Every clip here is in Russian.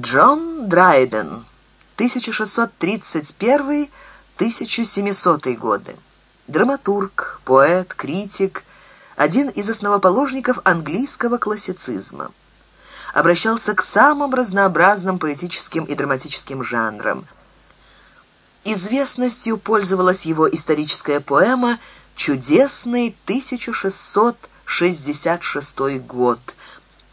Джон Драйден, 1631-1700 годы. Драматург, поэт, критик, один из основоположников английского классицизма. Обращался к самым разнообразным поэтическим и драматическим жанрам. Известностью пользовалась его историческая поэма «Чудесный 1666 год»,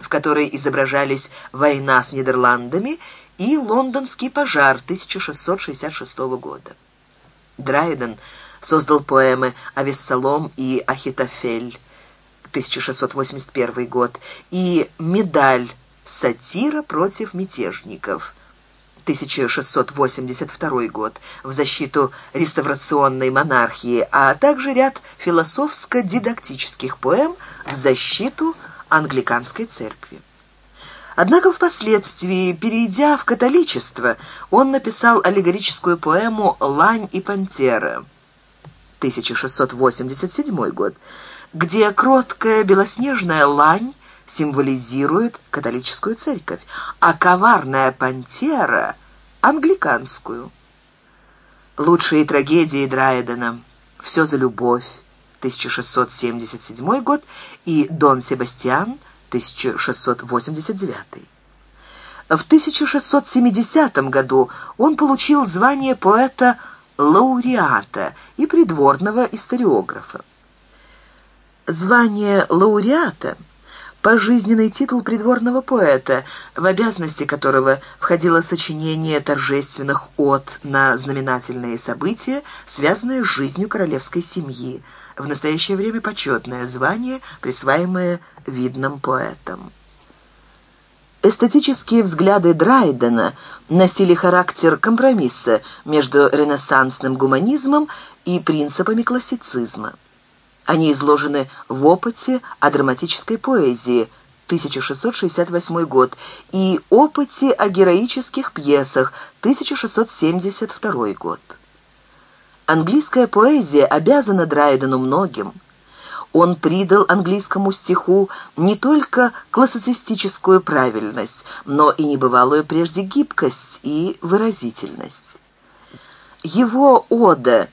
в которой изображались война с Нидерландами и лондонский пожар 1666 года. Драйден создал поэмы «Авессалом» и «Ахитофель» 1681 год и «Медаль. Сатира против мятежников» 1682 год в защиту реставрационной монархии, а также ряд философско-дидактических поэм в защиту англиканской церкви. Однако впоследствии, перейдя в католичество, он написал аллегорическую поэму «Лань и пантера» 1687 год, где кроткая белоснежная лань символизирует католическую церковь, а коварная пантера — англиканскую. Лучшие трагедии Драйдена «Все за любовь», 1677 год и Дон Себастьян 1689. В 1670 году он получил звание поэта лауреата и придворного историографа. Звание лауреата – пожизненный титул придворного поэта, в обязанности которого входило сочинение торжественных от на знаменательные события, связанные с жизнью королевской семьи – в настоящее время почетное звание, присваиваемое видным поэтам. Эстетические взгляды Драйдена носили характер компромисса между ренессансным гуманизмом и принципами классицизма. Они изложены в опыте о драматической поэзии 1668 год и опыте о героических пьесах 1672 год. Английская поэзия обязана Драйдену многим. Он придал английскому стиху не только классицистическую правильность, но и небывалую прежде гибкость и выразительность. Его ода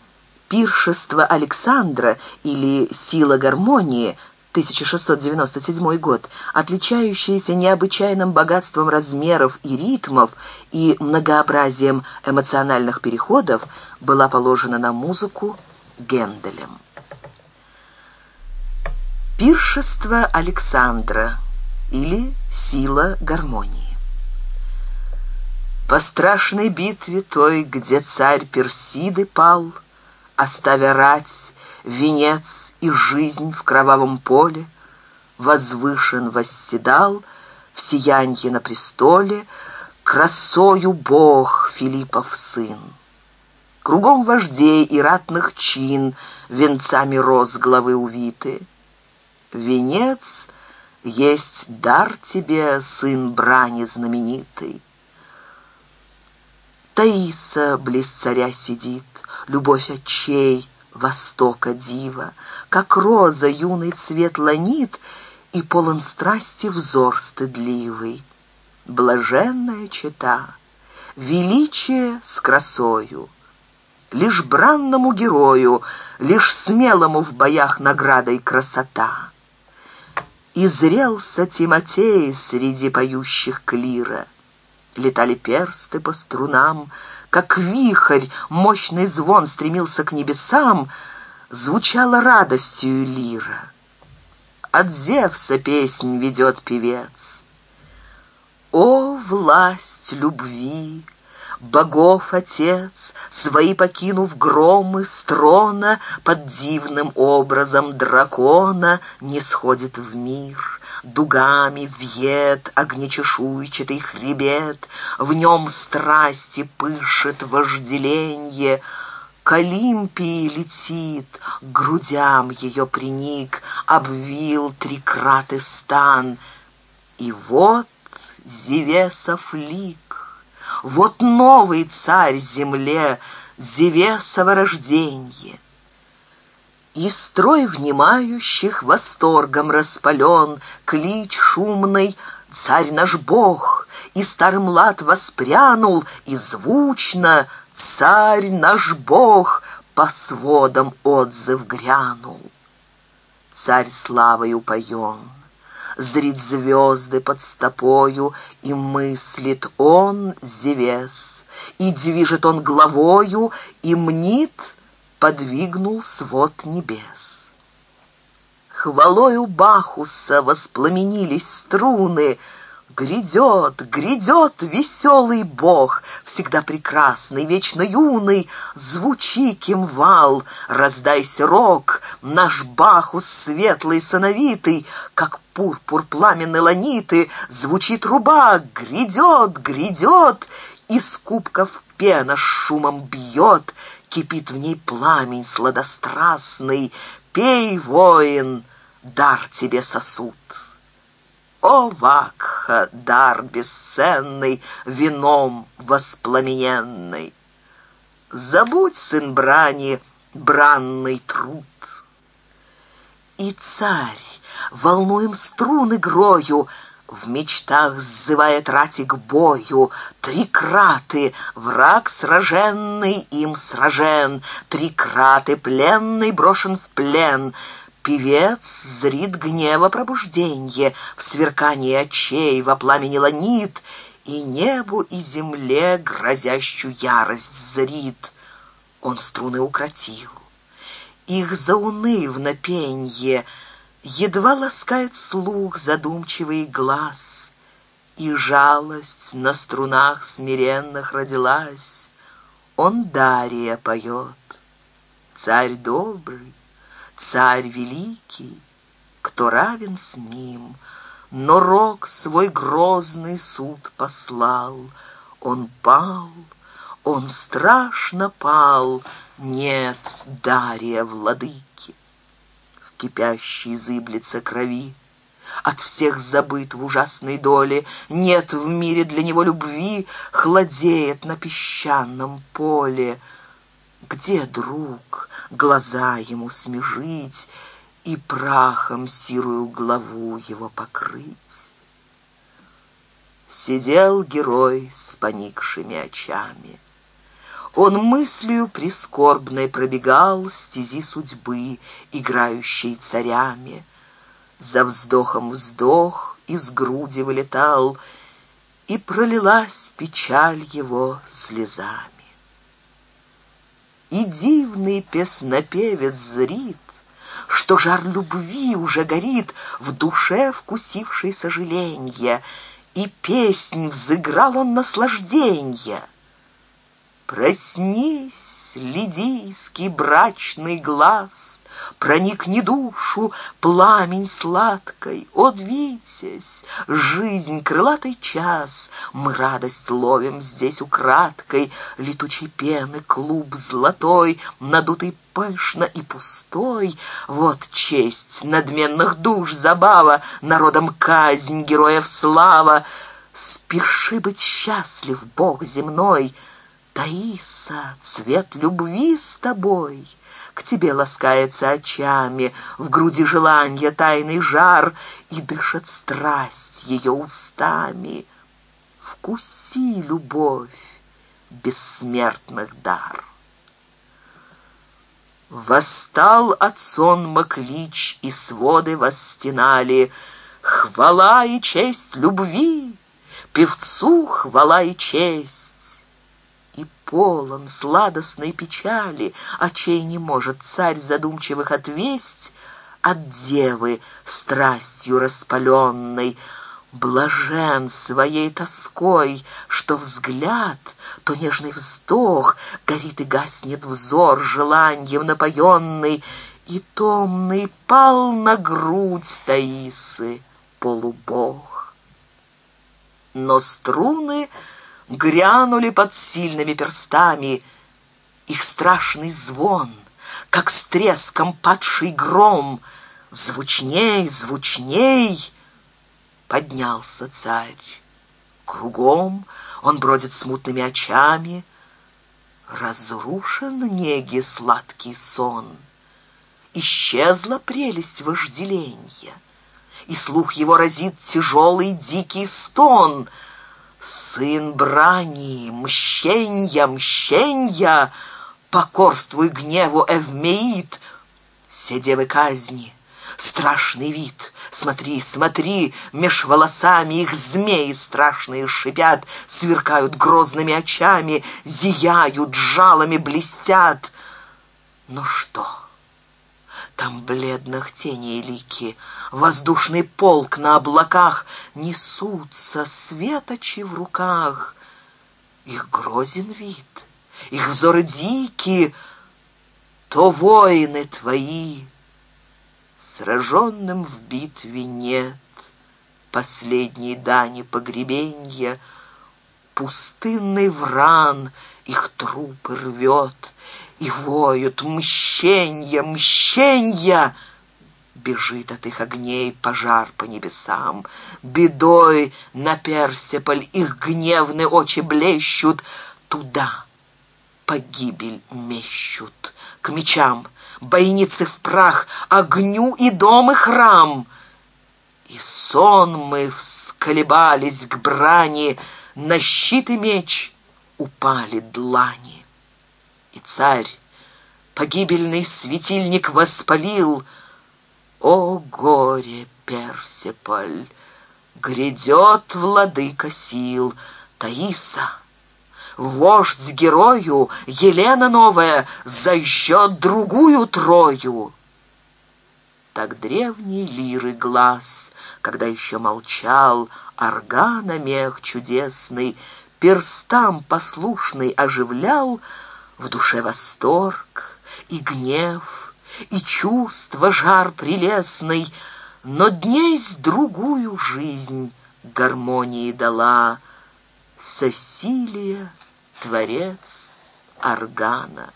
«Пиршество Александра» или «Сила гармонии» 1697 год, отличающиеся необычайным богатством размеров и ритмов и многообразием эмоциональных переходов, была положена на музыку Генделем. Пиршество Александра или Сила гармонии. По страшной битве той, где царь Персиды пал, оставя рать, венец и жизнь в кровавом поле, возвышен восседал в сиянье на престоле, красою Бог Филиппов сын. Кругом вождей и ратных чин венцами роз главы увиты. Венец есть дар тебе, сын брани знаменитый. Таиса близ царя сидит, любовь очей, востока дива, как роза юный цвет ланит и полон страсти взор стыдливый. Блаженная чита, величие с красою. Лишь бранному герою, лишь смелому в боях наградой красота. И зрелся Тимотей среди поющих клира. Летали персты по струнам, как вихрь, мощный звон стремился к небесам, звучала радостью лира. От Зевса песнь ведет певец. О, власть любви! Богов отец, свои покинув громы с трона, Под дивным образом дракона Не сходит в мир дугами вьет огнечешуйчатый хребет, в нем страсти пышет вожделенье, к Олимпии летит, грудям ее приник, обвил трикраты стан. И вот Зевесов лик, вот новый царь земле, Зевесово рождение — и строй внимающих восторгом распален, клич шумный «Царь наш Бог!» И старый млад воспрянул, и звучно «Царь наш Бог!» по сводам отзыв грянул. Царь славой упоен, зрит звезды под стопою, и мыслит он, Зевес, и движет он главою, и мнит — подвигнул свод небес. Хвалою Бахуса воспламенились струны, Грядет, грядет веселый бог, Всегда прекрасный, вечно юный, Звучи, кимвал, раздайся рок, Наш Бахус светлый, сыновитый, Как пурпур пламенной ланиты, Звучи труба, грядет, грядет, Из кубков пена шумом бьет, кипит в ней пламень сладострастный. Пей, воин, дар тебе сосуд. О, Вакха, дар бесценный, вином воспламененный! Забудь, сын брани, бранный труд. И царь, волнуем струны грою, — в мечтах сзывает рати к бою. Три краты, враг сраженный им сражен, три краты, пленный брошен в плен». Певец зрит гнева пробужденье, в сверкании очей, во пламени ланит, и небу и земле грозящую ярость зрит. Он струны укротил. Их заунывно пенье — едва ласкает слух задумчивый глаз, и жалость на струнах смиренных родилась. Он Дария поет. Царь добрый, царь великий, кто равен с ним, но рок свой грозный суд послал. Он пал, он страшно пал. Нет, Дария владыки кипящей зыблица крови. От всех забыт в ужасной доле, нет в мире для него любви, хладеет на песчаном поле. Где друг, глаза ему смежить и прахом сирую главу его покрыть? Сидел герой с поникшими очами. Он мыслью прискорбной пробегал стези судьбы, играющей царями. За вздохом вздох из груди вылетал, и пролилась печаль его слезами. И дивный песнопевец зрит, что жар любви уже горит в душе вкусившей сожаленья, и песнь взыграл он наслажденья. Проснись, лидийский брачный глаз, Проникни душу пламень сладкой, О, Витязь, жизнь крылатый час, Мы радость ловим здесь украдкой, Летучей пены клуб золотой, Надутый пышно и пустой. Вот честь надменных душ забава, Народом казнь, героев слава. Спеши быть счастлив, Бог земной — Таиса, цвет любви с тобой. К тебе ласкается очами, в груди желанье тайный жар, и дышит страсть ее устами. Вкуси любовь, бессмертных дар. Восстал от сон маклич и своды восстенали. Хвала и честь любви, певцу хвала и честь полон сладостной печали, очей не может царь задумчивых отвесть от девы страстью распаленной, Блажен своей тоской, что взгляд, то нежный вздох, Горит и гаснет взор желанием напоенный, И томный пал на грудь Таисы полубог. Но струны грянули под сильными перстами. Их страшный звон, как с треском падший гром, звучней, звучней поднялся царь. Кругом он бродит смутными очами, разрушен неги сладкий сон. Исчезла прелесть вожделенья, и слух его разит тяжелый дикий стон — Сын брани, мщенья, мщенья, Покорствуй гневу, Эвмеид, Седевы казни, страшный вид. Смотри, смотри, меж волосами их змеи страшные шипят, Сверкают грозными очами, зияют, жалами блестят. Но что? Там бледных теней лики, воздушный полк на облаках, Несутся светочи в руках. Их грозен вид, их взоры дикие, То воины твои, сраженным в битве нет. Последней дани погребенья, Пустынный вран их трупы рвет, и воют мщенья, мщенья! Бежит от их огней пожар по небесам. Бедой на Персиполь их гневные очи блещут. Туда погибель мещут. К мечам, бойницы в прах, огню и дом, и храм. И сон мы всколебались к брани, на щит и меч упали длани и царь. Погибельный светильник воспалил. О горе, Персеполь, Грядет владыка сил Таиса. Вождь с герою, Елена новая, Зажжет другую трою. Так древний лиры глаз, Когда еще молчал, Органа мех чудесный, Перстам послушный оживлял, в душе восторг и гнев, и чувство жар прелестный, но днесь другую жизнь гармонии дала Сосилия, творец органа.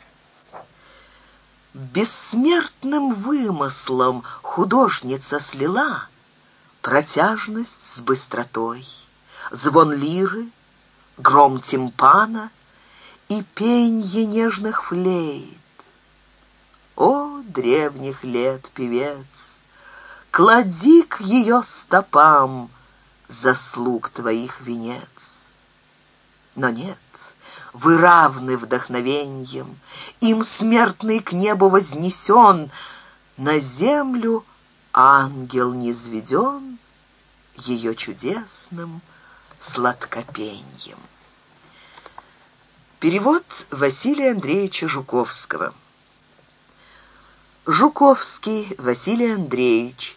Бессмертным вымыслом художница слила протяжность с быстротой, звон лиры, гром тимпана — и пенье нежных флейт. О, древних лет, певец, клади к ее стопам заслуг твоих венец. Но нет, вы равны вдохновеньем, им смертный к небу вознесен, на землю ангел низведен ее чудесным сладкопеньем. Перевод Василия Андреевича Жуковского. Жуковский Василий Андреевич,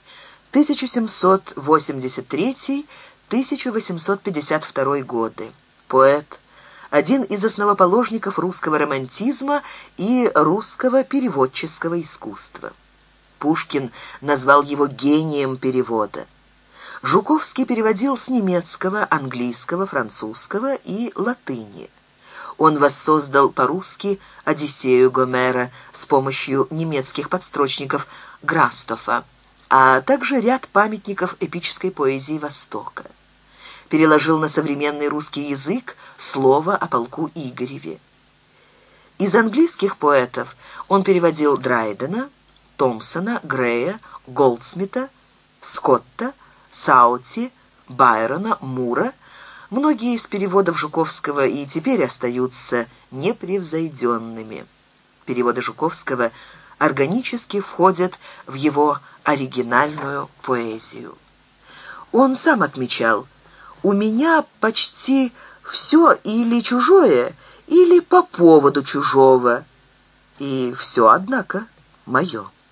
1783-1852 годы. Поэт, один из основоположников русского романтизма и русского переводческого искусства. Пушкин назвал его гением перевода. Жуковский переводил с немецкого, английского, французского и латыни он воссоздал по-русски «Одиссею Гомера» с помощью немецких подстрочников Грастофа, а также ряд памятников эпической поэзии Востока. Переложил на современный русский язык слово о полку Игореве. Из английских поэтов он переводил Драйдена, Томпсона, Грея, Голдсмита, Скотта, Саути, Байрона, Мура – Многие из переводов Жуковского и теперь остаются непревзойденными. Переводы Жуковского органически входят в его оригинальную поэзию. Он сам отмечал «У меня почти все или чужое, или по поводу чужого, и все, однако, мое».